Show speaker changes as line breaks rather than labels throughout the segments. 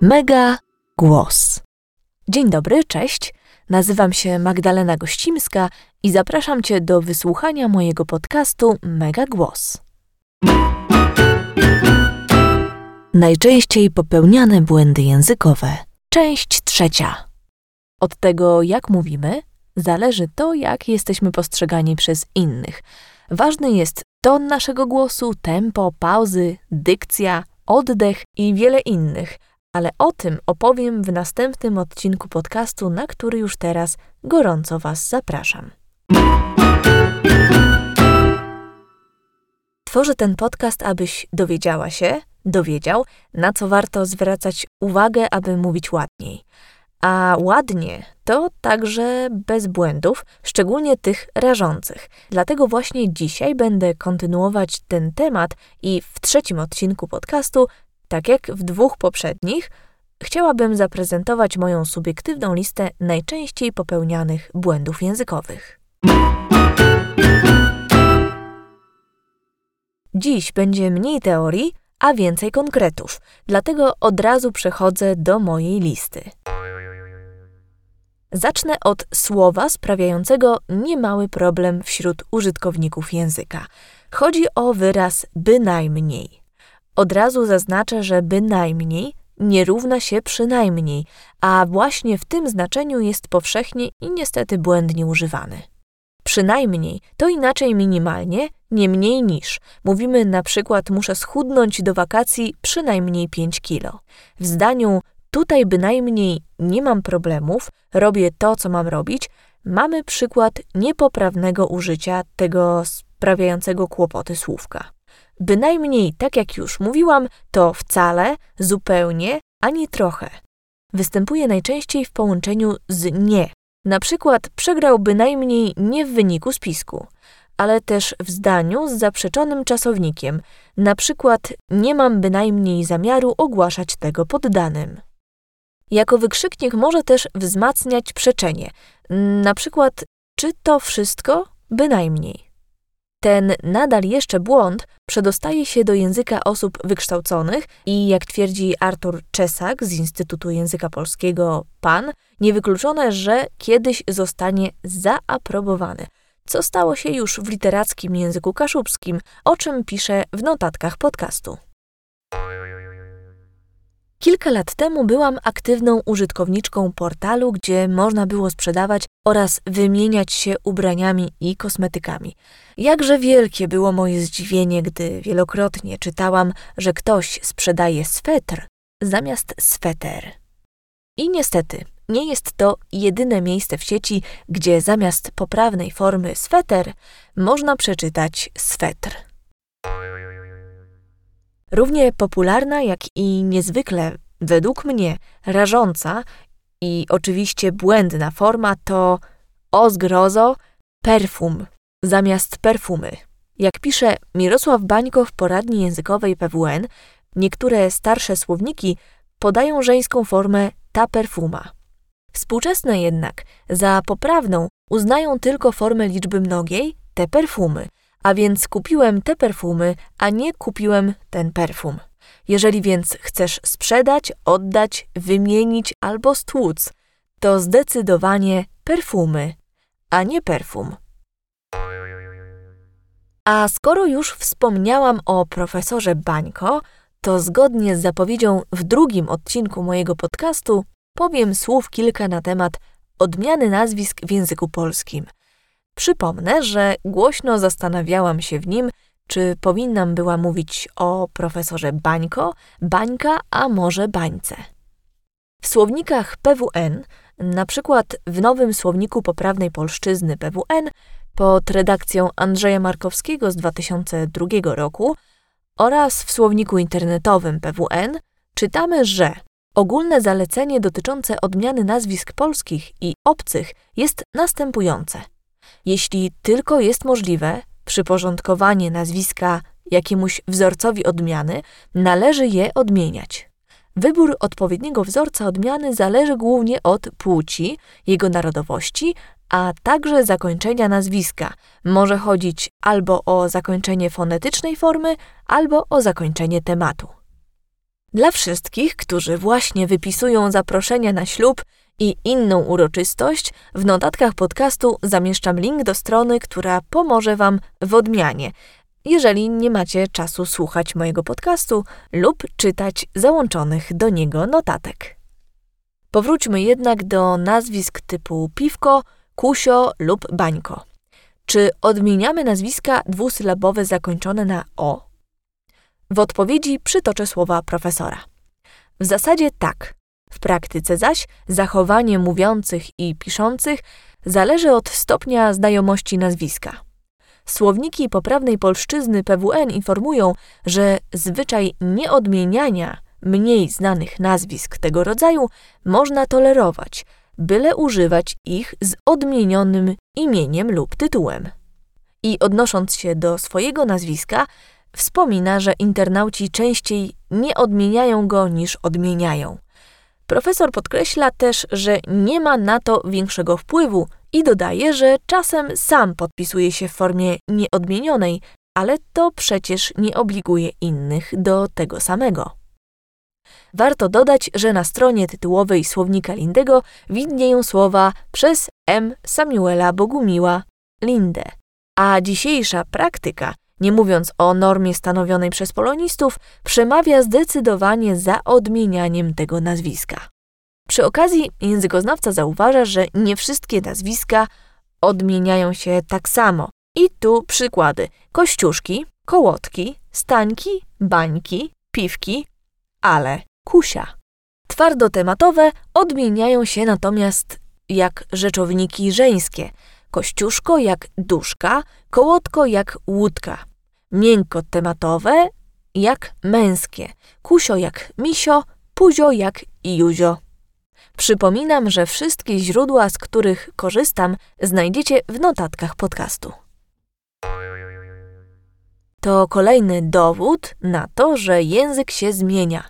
Mega Głos. Dzień dobry, cześć. Nazywam się Magdalena Gościmska i zapraszam Cię do wysłuchania mojego podcastu Mega Głos. Najczęściej popełniane błędy językowe. Część trzecia. Od tego, jak mówimy, zależy to, jak jesteśmy postrzegani przez innych. Ważny jest ton naszego głosu, tempo, pauzy, dykcja, oddech i wiele innych, ale o tym opowiem w następnym odcinku podcastu, na który już teraz gorąco Was zapraszam. Tworzę ten podcast, abyś dowiedziała się, dowiedział, na co warto zwracać uwagę, aby mówić ładniej. A ładnie to także bez błędów, szczególnie tych rażących. Dlatego właśnie dzisiaj będę kontynuować ten temat i w trzecim odcinku podcastu, tak jak w dwóch poprzednich, chciałabym zaprezentować moją subiektywną listę najczęściej popełnianych błędów językowych. Dziś będzie mniej teorii, a więcej konkretów, dlatego od razu przechodzę do mojej listy. Zacznę od słowa sprawiającego niemały problem wśród użytkowników języka. Chodzi o wyraz bynajmniej. Od razu zaznaczę, że bynajmniej nie równa się przynajmniej, a właśnie w tym znaczeniu jest powszechnie i niestety błędnie używany. Przynajmniej to inaczej minimalnie, nie mniej niż. Mówimy na przykład muszę schudnąć do wakacji przynajmniej 5 kilo. W zdaniu tutaj bynajmniej nie mam problemów, robię to, co mam robić, mamy przykład niepoprawnego użycia tego sprawiającego kłopoty słówka. Bynajmniej, tak jak już mówiłam, to wcale, zupełnie, ani trochę. Występuje najczęściej w połączeniu z nie. Na przykład przegrał bynajmniej nie w wyniku spisku, ale też w zdaniu z zaprzeczonym czasownikiem. Na przykład nie mam bynajmniej zamiaru ogłaszać tego poddanym. Jako wykrzyknik może też wzmacniać przeczenie. Na przykład czy to wszystko? Bynajmniej. Ten nadal jeszcze błąd przedostaje się do języka osób wykształconych i, jak twierdzi Artur Czesak z Instytutu Języka Polskiego PAN, niewykluczone, że kiedyś zostanie zaaprobowany, co stało się już w literackim języku kaszubskim, o czym piszę w notatkach podcastu. Kilka lat temu byłam aktywną użytkowniczką portalu, gdzie można było sprzedawać oraz wymieniać się ubraniami i kosmetykami. Jakże wielkie było moje zdziwienie, gdy wielokrotnie czytałam, że ktoś sprzedaje swetr zamiast sweter. I niestety, nie jest to jedyne miejsce w sieci, gdzie zamiast poprawnej formy sweter można przeczytać swetr. Równie popularna, jak i niezwykle, według mnie, rażąca i oczywiście błędna forma to o zgrozo perfum zamiast perfumy. Jak pisze Mirosław Bańko w poradni językowej PWN, niektóre starsze słowniki podają żeńską formę ta perfuma. Współczesne jednak za poprawną uznają tylko formę liczby mnogiej te perfumy, a więc kupiłem te perfumy, a nie kupiłem ten perfum. Jeżeli więc chcesz sprzedać, oddać, wymienić albo stłuc, to zdecydowanie perfumy, a nie perfum. A skoro już wspomniałam o profesorze Bańko, to zgodnie z zapowiedzią w drugim odcinku mojego podcastu powiem słów kilka na temat odmiany nazwisk w języku polskim. Przypomnę, że głośno zastanawiałam się w nim, czy powinnam była mówić o profesorze Bańko, Bańka, a może Bańce. W słownikach PWN, na przykład w nowym słowniku poprawnej polszczyzny PWN, pod redakcją Andrzeja Markowskiego z 2002 roku oraz w słowniku internetowym PWN czytamy, że ogólne zalecenie dotyczące odmiany nazwisk polskich i obcych jest następujące. Jeśli tylko jest możliwe, przyporządkowanie nazwiska jakiemuś wzorcowi odmiany, należy je odmieniać. Wybór odpowiedniego wzorca odmiany zależy głównie od płci, jego narodowości, a także zakończenia nazwiska. Może chodzić albo o zakończenie fonetycznej formy, albo o zakończenie tematu. Dla wszystkich, którzy właśnie wypisują zaproszenia na ślub i inną uroczystość, w notatkach podcastu zamieszczam link do strony, która pomoże Wam w odmianie, jeżeli nie macie czasu słuchać mojego podcastu lub czytać załączonych do niego notatek. Powróćmy jednak do nazwisk typu piwko, kusio lub bańko. Czy odmieniamy nazwiska dwusylabowe zakończone na o? W odpowiedzi przytoczę słowa profesora. W zasadzie tak. W praktyce zaś zachowanie mówiących i piszących zależy od stopnia znajomości nazwiska. Słowniki poprawnej polszczyzny PWN informują, że zwyczaj nieodmieniania mniej znanych nazwisk tego rodzaju można tolerować, byle używać ich z odmienionym imieniem lub tytułem. I odnosząc się do swojego nazwiska, wspomina, że internauci częściej nie odmieniają go niż odmieniają. Profesor podkreśla też, że nie ma na to większego wpływu i dodaje, że czasem sam podpisuje się w formie nieodmienionej, ale to przecież nie obliguje innych do tego samego. Warto dodać, że na stronie tytułowej słownika Lindego widnieją słowa przez M. Samuela Bogumiła Lindę, a dzisiejsza praktyka, nie mówiąc o normie stanowionej przez polonistów, przemawia zdecydowanie za odmienianiem tego nazwiska. Przy okazji językoznawca zauważa, że nie wszystkie nazwiska odmieniają się tak samo. I tu przykłady: kościuszki, kołotki, stańki, bańki, piwki, ale kusia. Twardotematowe odmieniają się natomiast jak rzeczowniki żeńskie. Kościuszko jak duszka, kołotko jak łódka. Miękkotematowe jak męskie. Kusio jak misio, puzio jak juzio. Przypominam, że wszystkie źródła, z których korzystam, znajdziecie w notatkach podcastu. To kolejny dowód na to, że język się zmienia.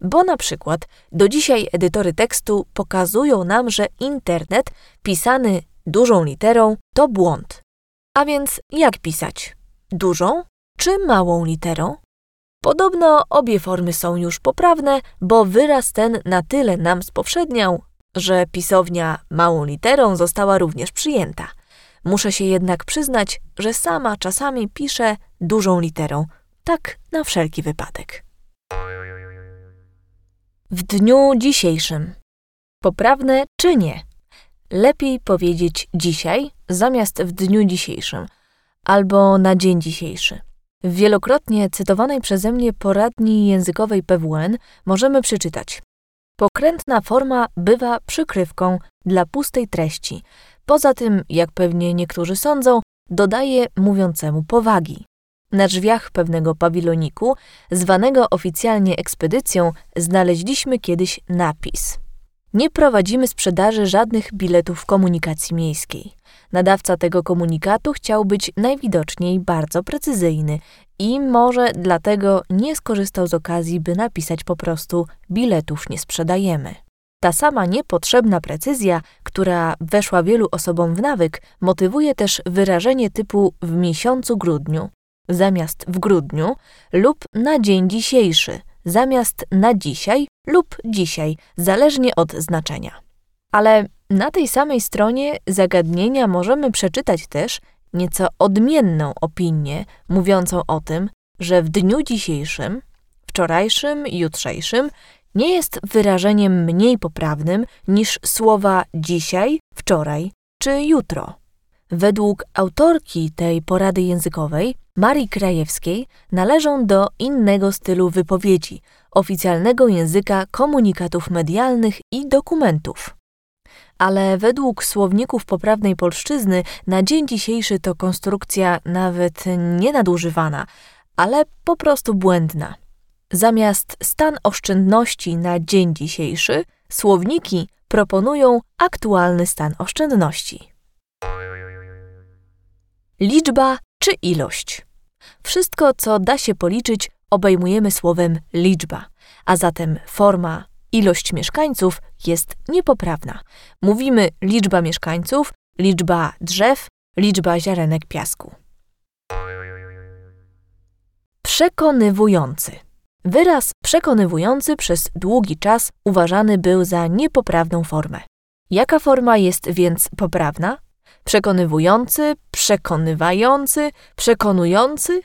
Bo na przykład do dzisiaj edytory tekstu pokazują nam, że internet pisany dużą literą to błąd. A więc jak pisać? Dużą czy małą literą? Podobno obie formy są już poprawne, bo wyraz ten na tyle nam spowszedniał, że pisownia małą literą została również przyjęta. Muszę się jednak przyznać, że sama czasami piszę dużą literą, tak na wszelki wypadek. W dniu dzisiejszym. Poprawne czy nie? Lepiej powiedzieć dzisiaj zamiast w dniu dzisiejszym albo na dzień dzisiejszy. W wielokrotnie cytowanej przeze mnie poradni językowej PWN możemy przeczytać: Pokrętna forma bywa przykrywką dla pustej treści. Poza tym, jak pewnie niektórzy sądzą, dodaje mówiącemu powagi. Na drzwiach pewnego pawiloniku, zwanego oficjalnie ekspedycją, znaleźliśmy kiedyś napis: Nie prowadzimy sprzedaży żadnych biletów komunikacji miejskiej. Nadawca tego komunikatu chciał być najwidoczniej bardzo precyzyjny i może dlatego nie skorzystał z okazji, by napisać po prostu biletów nie sprzedajemy. Ta sama niepotrzebna precyzja, która weszła wielu osobom w nawyk, motywuje też wyrażenie typu w miesiącu grudniu zamiast w grudniu lub na dzień dzisiejszy zamiast na dzisiaj lub dzisiaj, zależnie od znaczenia. Ale na tej samej stronie zagadnienia możemy przeczytać też nieco odmienną opinię mówiącą o tym, że w dniu dzisiejszym, wczorajszym, jutrzejszym nie jest wyrażeniem mniej poprawnym niż słowa dzisiaj, wczoraj czy jutro. Według autorki tej porady językowej, Marii Krajewskiej, należą do innego stylu wypowiedzi, oficjalnego języka komunikatów medialnych i dokumentów ale według słowników poprawnej polszczyzny na dzień dzisiejszy to konstrukcja nawet nie nadużywana, ale po prostu błędna. Zamiast stan oszczędności na dzień dzisiejszy, słowniki proponują aktualny stan oszczędności. Liczba czy ilość? Wszystko, co da się policzyć, obejmujemy słowem liczba, a zatem forma ilość mieszkańców jest niepoprawna. Mówimy liczba mieszkańców, liczba drzew, liczba ziarenek piasku. Przekonywujący. Wyraz przekonywujący przez długi czas uważany był za niepoprawną formę. Jaka forma jest więc poprawna? Przekonywujący, przekonywający, przekonujący?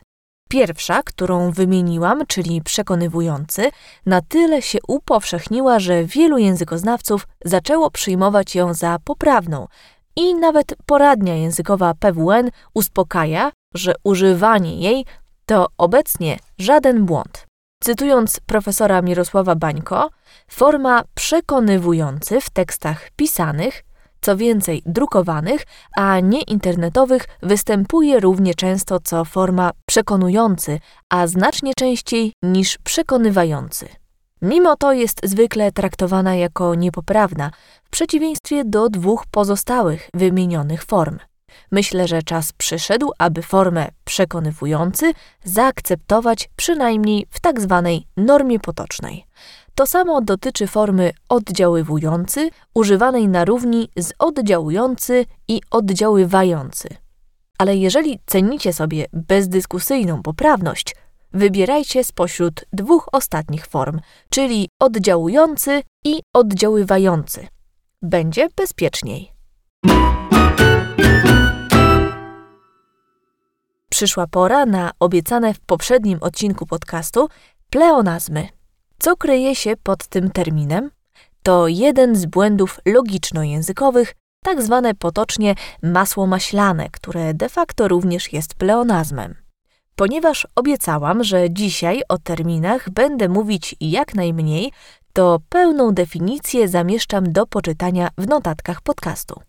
Pierwsza, którą wymieniłam, czyli przekonywujący, na tyle się upowszechniła, że wielu językoznawców zaczęło przyjmować ją za poprawną i nawet poradnia językowa PWN uspokaja, że używanie jej to obecnie żaden błąd. Cytując profesora Mirosława Bańko, forma przekonywujący w tekstach pisanych, co więcej drukowanych, a nie internetowych, występuje równie często co forma przekonujący, a znacznie częściej niż przekonywający. Mimo to jest zwykle traktowana jako niepoprawna, w przeciwieństwie do dwóch pozostałych wymienionych form. Myślę, że czas przyszedł, aby formę przekonywujący zaakceptować przynajmniej w tak zwanej normie potocznej. To samo dotyczy formy oddziaływujący, używanej na równi z oddziałujący i oddziaływający. Ale jeżeli cenicie sobie bezdyskusyjną poprawność, wybierajcie spośród dwóch ostatnich form, czyli oddziałujący i oddziaływający. Będzie bezpieczniej. Przyszła pora na obiecane w poprzednim odcinku podcastu pleonazmy. Co kryje się pod tym terminem? To jeden z błędów logiczno-językowych, tak zwane potocznie masło maślane, które de facto również jest pleonazmem. Ponieważ obiecałam, że dzisiaj o terminach będę mówić jak najmniej, to pełną definicję zamieszczam do poczytania w notatkach podcastu.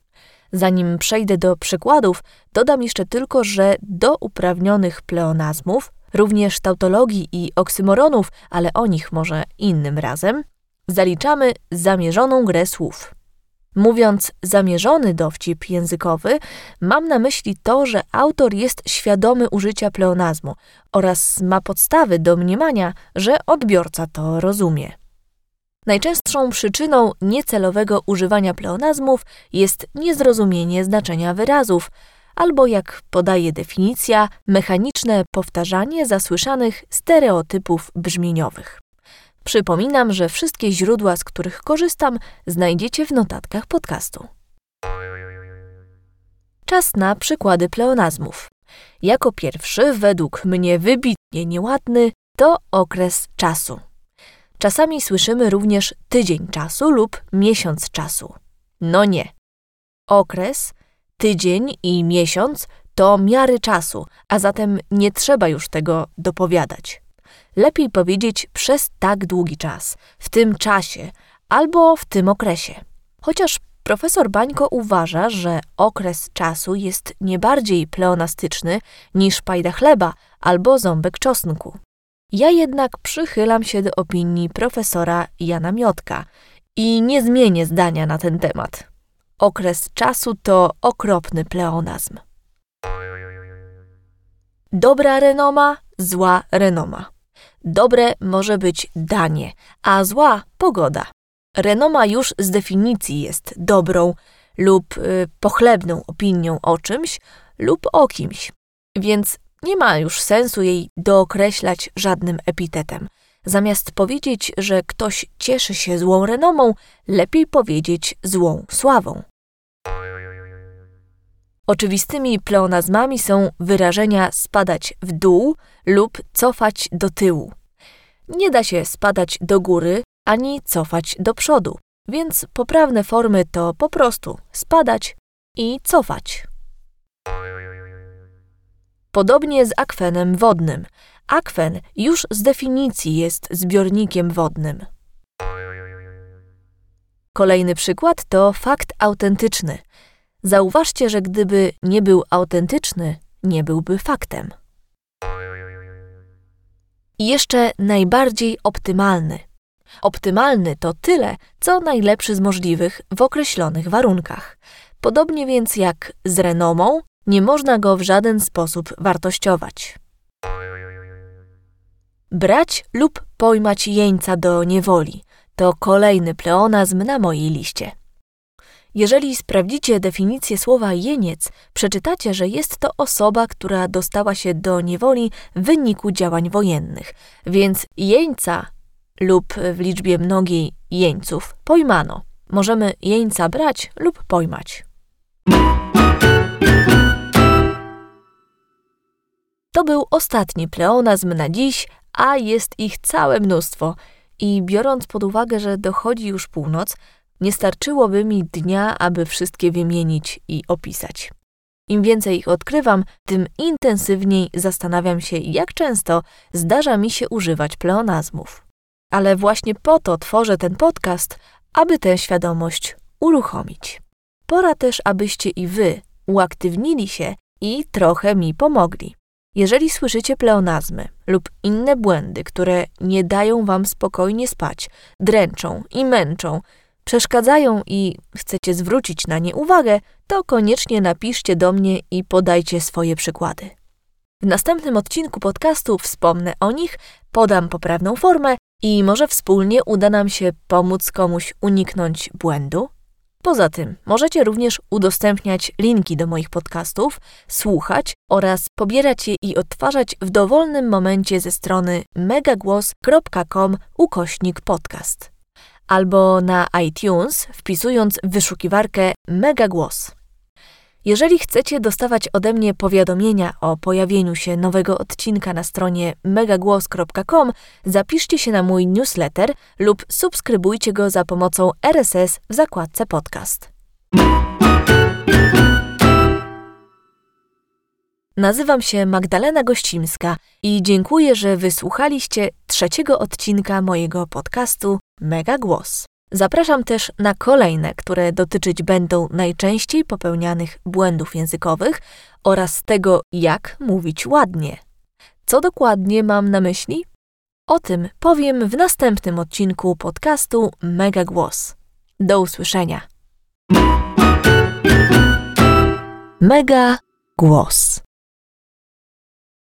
Zanim przejdę do przykładów, dodam jeszcze tylko, że do uprawnionych pleonazmów, również tautologii i oksymoronów, ale o nich może innym razem, zaliczamy zamierzoną grę słów. Mówiąc zamierzony dowcip językowy, mam na myśli to, że autor jest świadomy użycia pleonazmu oraz ma podstawy do mniemania, że odbiorca to rozumie. Najczęstszą przyczyną niecelowego używania pleonazmów jest niezrozumienie znaczenia wyrazów, albo jak podaje definicja, mechaniczne powtarzanie zasłyszanych stereotypów brzmieniowych. Przypominam, że wszystkie źródła, z których korzystam, znajdziecie w notatkach podcastu. Czas na przykłady pleonazmów. Jako pierwszy, według mnie wybitnie nieładny, to okres czasu. Czasami słyszymy również tydzień czasu lub miesiąc czasu. No nie. Okres, tydzień i miesiąc to miary czasu, a zatem nie trzeba już tego dopowiadać. Lepiej powiedzieć przez tak długi czas, w tym czasie albo w tym okresie. Chociaż profesor Bańko uważa, że okres czasu jest nie bardziej pleonastyczny niż pajda chleba albo ząbek czosnku. Ja jednak przychylam się do opinii profesora Jana Miotka i nie zmienię zdania na ten temat. Okres czasu to okropny pleonazm. Dobra renoma, zła renoma. Dobre może być danie, a zła pogoda. Renoma już z definicji jest dobrą lub y, pochlebną opinią o czymś lub o kimś, więc nie ma już sensu jej dookreślać żadnym epitetem. Zamiast powiedzieć, że ktoś cieszy się złą renomą, lepiej powiedzieć złą sławą. Oczywistymi pleonazmami są wyrażenia spadać w dół lub cofać do tyłu. Nie da się spadać do góry ani cofać do przodu, więc poprawne formy to po prostu spadać i cofać. Podobnie z akwenem wodnym. Akwen już z definicji jest zbiornikiem wodnym. Kolejny przykład to fakt autentyczny. Zauważcie, że gdyby nie był autentyczny, nie byłby faktem. I jeszcze najbardziej optymalny. Optymalny to tyle, co najlepszy z możliwych w określonych warunkach. Podobnie więc jak z renomą, nie można go w żaden sposób wartościować. Brać lub pojmać jeńca do niewoli to kolejny pleonazm na mojej liście. Jeżeli sprawdzicie definicję słowa jeniec, przeczytacie, że jest to osoba, która dostała się do niewoli w wyniku działań wojennych, więc jeńca lub w liczbie mnogiej jeńców pojmano. Możemy jeńca brać lub pojmać. To był ostatni pleonazm na dziś, a jest ich całe mnóstwo. I biorąc pod uwagę, że dochodzi już północ, nie starczyłoby mi dnia, aby wszystkie wymienić i opisać. Im więcej ich odkrywam, tym intensywniej zastanawiam się, jak często zdarza mi się używać pleonazmów. Ale właśnie po to tworzę ten podcast, aby tę świadomość uruchomić. Pora też, abyście i wy uaktywnili się i trochę mi pomogli. Jeżeli słyszycie pleonazmy lub inne błędy, które nie dają wam spokojnie spać, dręczą i męczą, przeszkadzają i chcecie zwrócić na nie uwagę, to koniecznie napiszcie do mnie i podajcie swoje przykłady. W następnym odcinku podcastu wspomnę o nich, podam poprawną formę i może wspólnie uda nam się pomóc komuś uniknąć błędu. Poza tym możecie również udostępniać linki do moich podcastów, słuchać oraz pobierać je i odtwarzać w dowolnym momencie ze strony megagłos.com ukośnik podcast albo na iTunes wpisując w wyszukiwarkę Megagłos. Jeżeli chcecie dostawać ode mnie powiadomienia o pojawieniu się nowego odcinka na stronie megagłos.com, zapiszcie się na mój newsletter lub subskrybujcie go za pomocą RSS w zakładce podcast. Nazywam się Magdalena Gościmska i dziękuję, że wysłuchaliście trzeciego odcinka mojego podcastu Mega Głos. Zapraszam też na kolejne, które dotyczyć będą najczęściej popełnianych błędów językowych oraz tego, jak mówić ładnie. Co dokładnie mam na myśli? O tym powiem w następnym odcinku podcastu Mega Głos. Do usłyszenia. Mega Głos.